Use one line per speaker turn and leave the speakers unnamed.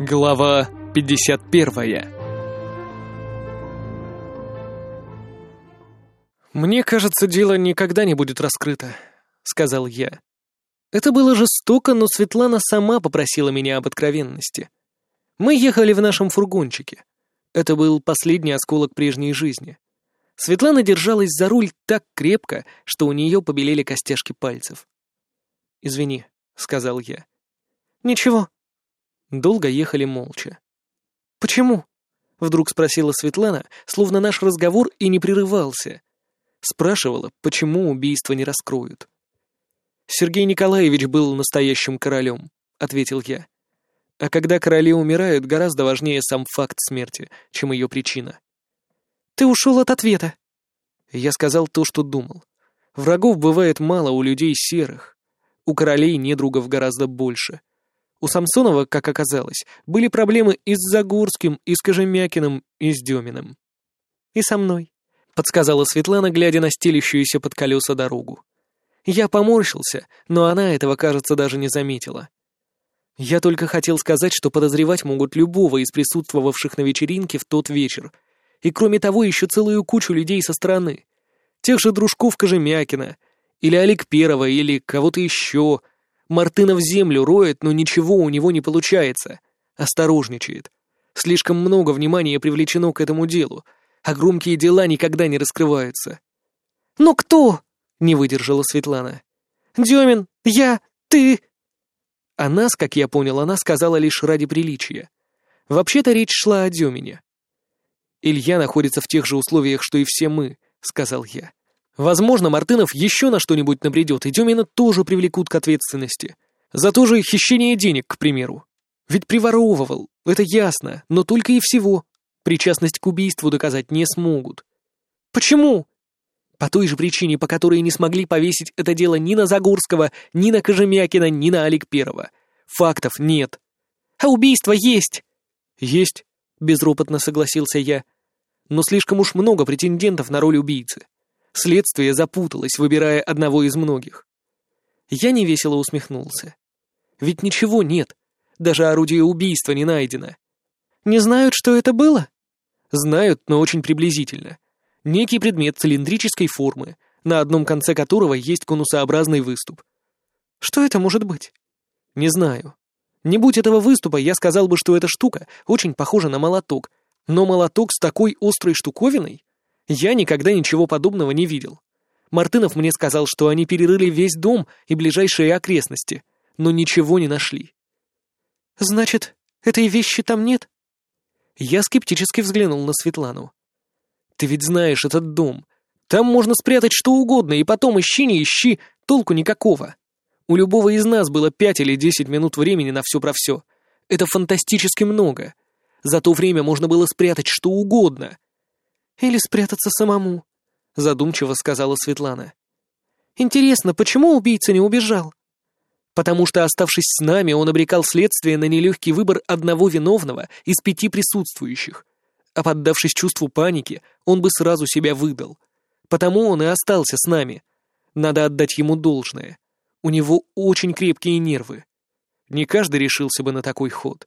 Глава 51 «Мне кажется, дело никогда не будет раскрыто», — сказал я. Это было жестоко, но Светлана сама попросила меня об откровенности. Мы ехали в нашем фургончике. Это был последний осколок прежней жизни. Светлана держалась за руль так крепко, что у нее побелели костяшки пальцев. «Извини», — сказал я. «Ничего». Долго ехали молча. «Почему?» — вдруг спросила Светлана, словно наш разговор и не прерывался. Спрашивала, почему убийство не раскроют. «Сергей Николаевич был настоящим королем», — ответил я. «А когда короли умирают, гораздо важнее сам факт смерти, чем ее причина». «Ты ушел от ответа». Я сказал то, что думал. Врагов бывает мало у людей серых. У королей недругов гораздо больше. У Самсонова, как оказалось, были проблемы и с Загорским, и с Кожемякиным, и с Деминым. «И со мной», — подсказала Светлана, глядя на стелющуюся под колеса дорогу. Я поморщился, но она этого, кажется, даже не заметила. Я только хотел сказать, что подозревать могут любого из присутствовавших на вечеринке в тот вечер. И кроме того, еще целую кучу людей со стороны. Тех же дружков Кожемякина, или Олег Первого, или кого-то еще. Мартына в землю роет, но ничего у него не получается. Осторожничает. Слишком много внимания привлечено к этому делу, а громкие дела никогда не раскрываются. «Но кто?» — не выдержала Светлана. «Демин, я, ты...» А нас, как я понял, она сказала лишь ради приличия. Вообще-то речь шла о Демине. «Илья находится в тех же условиях, что и все мы», — сказал я. «Возможно, Мартынов еще на что-нибудь набредет, и Демина тоже привлекут к ответственности. За то же хищение денег, к примеру. Ведь приворовывал, это ясно, но только и всего. Причастность к убийству доказать не смогут. Почему? По той же причине, по которой не смогли повесить это дело ни на Загорского, ни на Кожемякина, ни на Олег Первого. Фактов нет. А убийство есть. Есть, безропотно согласился я. Но слишком уж много претендентов на роль убийцы. Следствие запуталось, выбирая одного из многих. Я невесело усмехнулся. Ведь ничего нет. Даже орудие убийства не найдено. Не знают, что это было? Знают, но очень приблизительно. Некий предмет цилиндрической формы, на одном конце которого есть конусообразный выступ. Что это может быть? Не знаю. Не будь этого выступа, я сказал бы, что эта штука очень похожа на молоток, но молоток с такой острой штуковиной? Я никогда ничего подобного не видел. Мартынов мне сказал, что они перерыли весь дом и ближайшие окрестности, но ничего не нашли. «Значит, этой вещи там нет?» Я скептически взглянул на Светлану. «Ты ведь знаешь этот дом. Там можно спрятать что угодно, и потом ищи не ищи, толку никакого. У любого из нас было пять или десять минут времени на все про все. Это фантастически много. За то время можно было спрятать что угодно. «Или спрятаться самому», — задумчиво сказала Светлана. «Интересно, почему убийца не убежал?» «Потому что, оставшись с нами, он обрекал следствие на нелегкий выбор одного виновного из пяти присутствующих. А поддавшись чувству паники, он бы сразу себя выдал. Потому он и остался с нами. Надо отдать ему должное. У него очень крепкие нервы. Не каждый решился бы на такой ход».